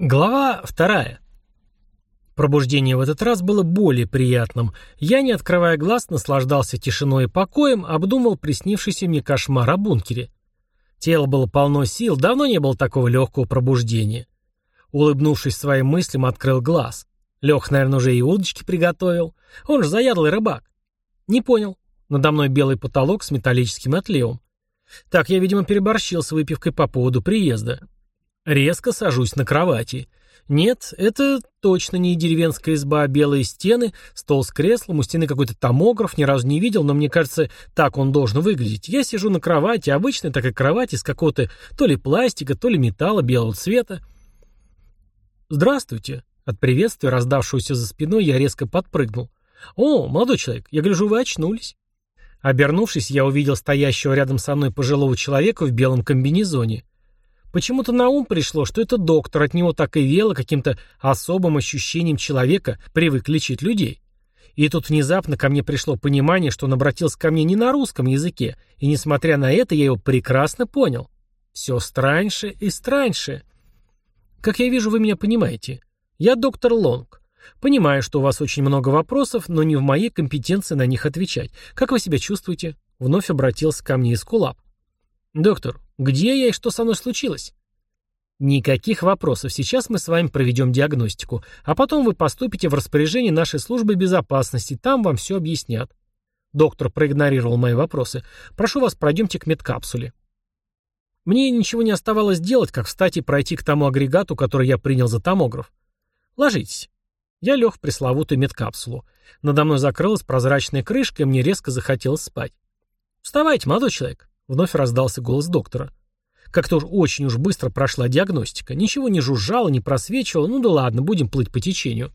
Глава вторая. Пробуждение в этот раз было более приятным. Я, не открывая глаз, наслаждался тишиной и покоем, обдумывал приснившийся мне кошмар о бункере. Тело было полно сил, давно не было такого легкого пробуждения. Улыбнувшись своим мыслям, открыл глаз. Лех, наверное, уже и удочки приготовил. Он же заядлый рыбак. Не понял. Надо мной белый потолок с металлическим отливом. Так, я, видимо, переборщил с выпивкой по поводу приезда. Резко сажусь на кровати. Нет, это точно не деревенская изба, а белые стены, стол с креслом, у стены какой-то томограф, ни разу не видел, но мне кажется, так он должен выглядеть. Я сижу на кровати, обычная такая кровать из какого-то то ли пластика, то ли металла белого цвета. «Здравствуйте!» От приветствия, раздавшегося за спиной, я резко подпрыгнул. «О, молодой человек, я гляжу, вы очнулись». Обернувшись, я увидел стоящего рядом со мной пожилого человека в белом комбинезоне. Почему-то на ум пришло, что это доктор, от него так и вело каким-то особым ощущением человека, привык лечить людей. И тут внезапно ко мне пришло понимание, что он обратился ко мне не на русском языке, и несмотря на это, я его прекрасно понял. Все страньше и страньше. Как я вижу, вы меня понимаете. Я доктор Лонг. Понимаю, что у вас очень много вопросов, но не в моей компетенции на них отвечать. Как вы себя чувствуете? Вновь обратился ко мне Искулап. Доктор, где я и что со мной случилось? Никаких вопросов. Сейчас мы с вами проведем диагностику, а потом вы поступите в распоряжение нашей службы безопасности, там вам все объяснят. Доктор проигнорировал мои вопросы. Прошу вас, пройдемте к медкапсуле. Мне ничего не оставалось делать, как встать и пройти к тому агрегату, который я принял за томограф. Ложитесь. Я лег в пресловутую медкапсулу. Надо мной закрылась прозрачная крышка, и мне резко захотелось спать. «Вставайте, молодой человек!» Вновь раздался голос доктора. Как-то уж очень уж быстро прошла диагностика. Ничего не жужжало, не просвечивало. Ну да ладно, будем плыть по течению.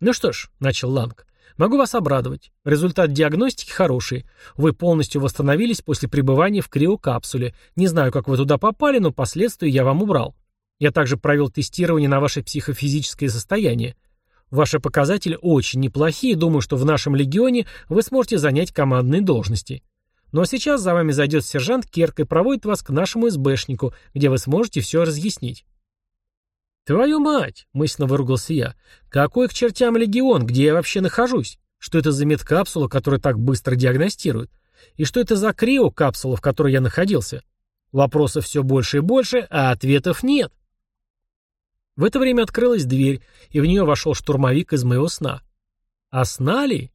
Ну что ж, начал Ланг. Могу вас обрадовать. Результат диагностики хороший. Вы полностью восстановились после пребывания в криокапсуле. Не знаю, как вы туда попали, но последствия я вам убрал. Я также провел тестирование на ваше психофизическое состояние. Ваши показатели очень неплохие, думаю, что в нашем легионе вы сможете занять командные должности. Ну а сейчас за вами зайдет сержант Керк и проводит вас к нашему СБшнику, где вы сможете все разъяснить. «Твою мать!» — мысленно выругался я. «Какой к чертям легион? Где я вообще нахожусь? Что это за медкапсула, которая так быстро диагностирует? И что это за криокапсула, в которой я находился? Вопросов все больше и больше, а ответов нет». В это время открылась дверь, и в нее вошел штурмовик из моего сна. А сна ли?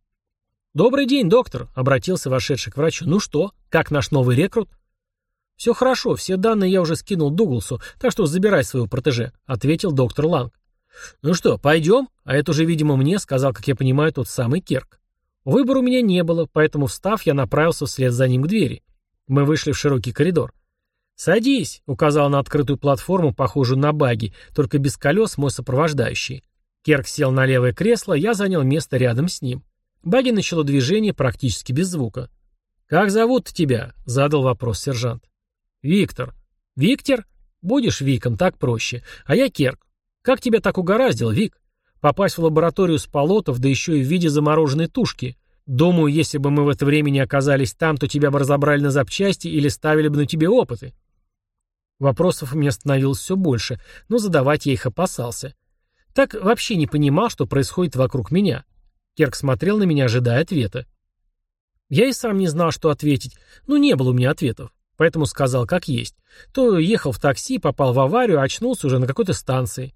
«Добрый день, доктор», — обратился вошедший к врачу. «Ну что, как наш новый рекрут?» «Все хорошо, все данные я уже скинул Дугласу, так что забирай своего протеже», — ответил доктор Ланг. «Ну что, пойдем?» А это уже, видимо, мне сказал, как я понимаю, тот самый Керк. Выбора у меня не было, поэтому, встав, я направился вслед за ним к двери. Мы вышли в широкий коридор. «Садись», — указал на открытую платформу, похожую на баги, только без колес мой сопровождающий. Керк сел на левое кресло, я занял место рядом с ним. Баги начало движение практически без звука. «Как зовут тебя?» — задал вопрос сержант. «Виктор». «Виктор? Будешь Виком, так проще. А я Керк. Как тебя так угораздило, Вик? Попасть в лабораторию с полотов, да еще и в виде замороженной тушки. Думаю, если бы мы в это время не оказались там, то тебя бы разобрали на запчасти или ставили бы на тебе опыты». Вопросов у меня становилось все больше, но задавать я их опасался. Так вообще не понимал, что происходит вокруг меня. Керк смотрел на меня, ожидая ответа. Я и сам не знал, что ответить, но не было у меня ответов, поэтому сказал как есть. То ехал в такси, попал в аварию, очнулся уже на какой-то станции.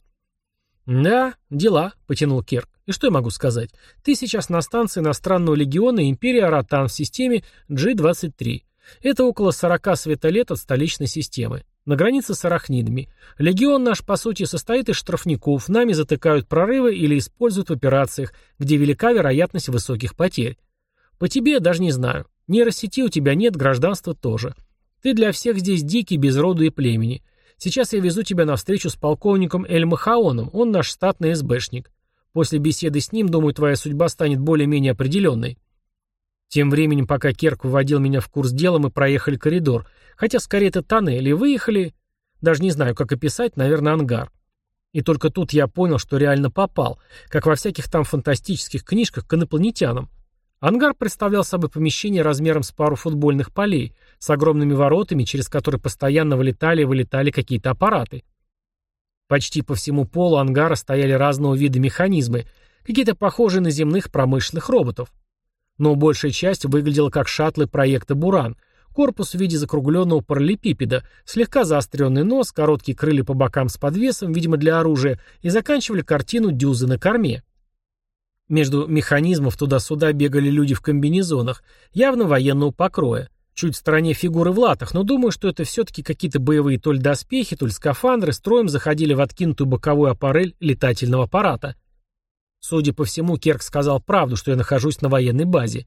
«Да, дела», — потянул Керк. «И что я могу сказать? Ты сейчас на станции иностранного легиона Империя Аратан в системе G-23. Это около 40 светолет от столичной системы. На границе с арахнидами. Легион наш, по сути, состоит из штрафников, нами затыкают прорывы или используют в операциях, где велика вероятность высоких потерь. По тебе даже не знаю. Нейросети у тебя нет, гражданства тоже. Ты для всех здесь дикий, без роду и племени. Сейчас я везу тебя на встречу с полковником Эль Махаоном, он наш статный СБшник. После беседы с ним, думаю, твоя судьба станет более-менее определенной. Тем временем, пока Керк вводил меня в курс дела, мы проехали коридор, хотя скорее это тоннель, и выехали, даже не знаю, как описать, наверное, ангар. И только тут я понял, что реально попал, как во всяких там фантастических книжках, к инопланетянам. Ангар представлял собой помещение размером с пару футбольных полей, с огромными воротами, через которые постоянно вылетали и вылетали какие-то аппараты. Почти по всему полу ангара стояли разного вида механизмы, какие-то похожие на земных промышленных роботов. Но большая часть выглядела как шаттлы проекта «Буран», корпус в виде закругленного параллелепипеда, слегка заостренный нос, короткие крылья по бокам с подвесом, видимо для оружия, и заканчивали картину дюзы на корме. Между механизмов туда-сюда бегали люди в комбинезонах, явно военного покроя. Чуть в стороне фигуры в латах, но думаю, что это все-таки какие-то боевые то ли доспехи, то ли скафандры, строем заходили в откинутую боковую аппарель летательного аппарата. Судя по всему, Керк сказал правду, что я нахожусь на военной базе.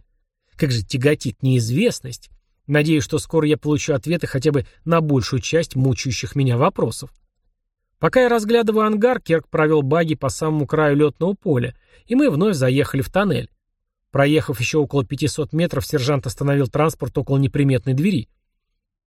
Как же тяготит неизвестность. Надеюсь, что скоро я получу ответы хотя бы на большую часть мучающих меня вопросов. Пока я разглядываю ангар, Керк провел баги по самому краю летного поля, и мы вновь заехали в тоннель. Проехав еще около 500 метров, сержант остановил транспорт около неприметной двери.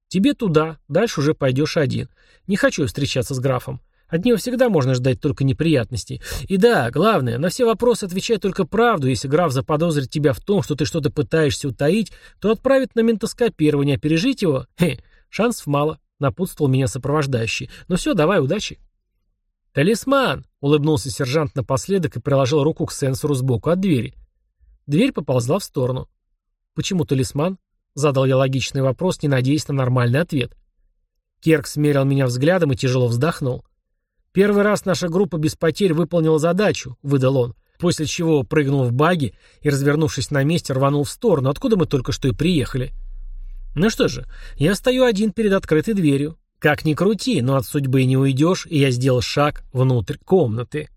«Тебе туда, дальше уже пойдешь один. Не хочу встречаться с графом. От него всегда можно ждать только неприятностей. И да, главное, на все вопросы отвечай только правду. Если граф заподозрит тебя в том, что ты что-то пытаешься утаить, то отправит на ментоскопирование, а пережить его, хе, шансов мало», — напутствовал меня сопровождающий. «Ну все, давай, удачи». «Талисман!» — улыбнулся сержант напоследок и приложил руку к сенсору сбоку от двери. Дверь поползла в сторону. «Почему талисман?» — задал я логичный вопрос, не надеясь на нормальный ответ. Керк смерил меня взглядом и тяжело вздохнул. «Первый раз наша группа без потерь выполнила задачу», — выдал он, после чего прыгнул в баги и, развернувшись на месте, рванул в сторону, откуда мы только что и приехали. «Ну что же, я стою один перед открытой дверью. Как ни крути, но от судьбы не уйдешь, и я сделал шаг внутрь комнаты».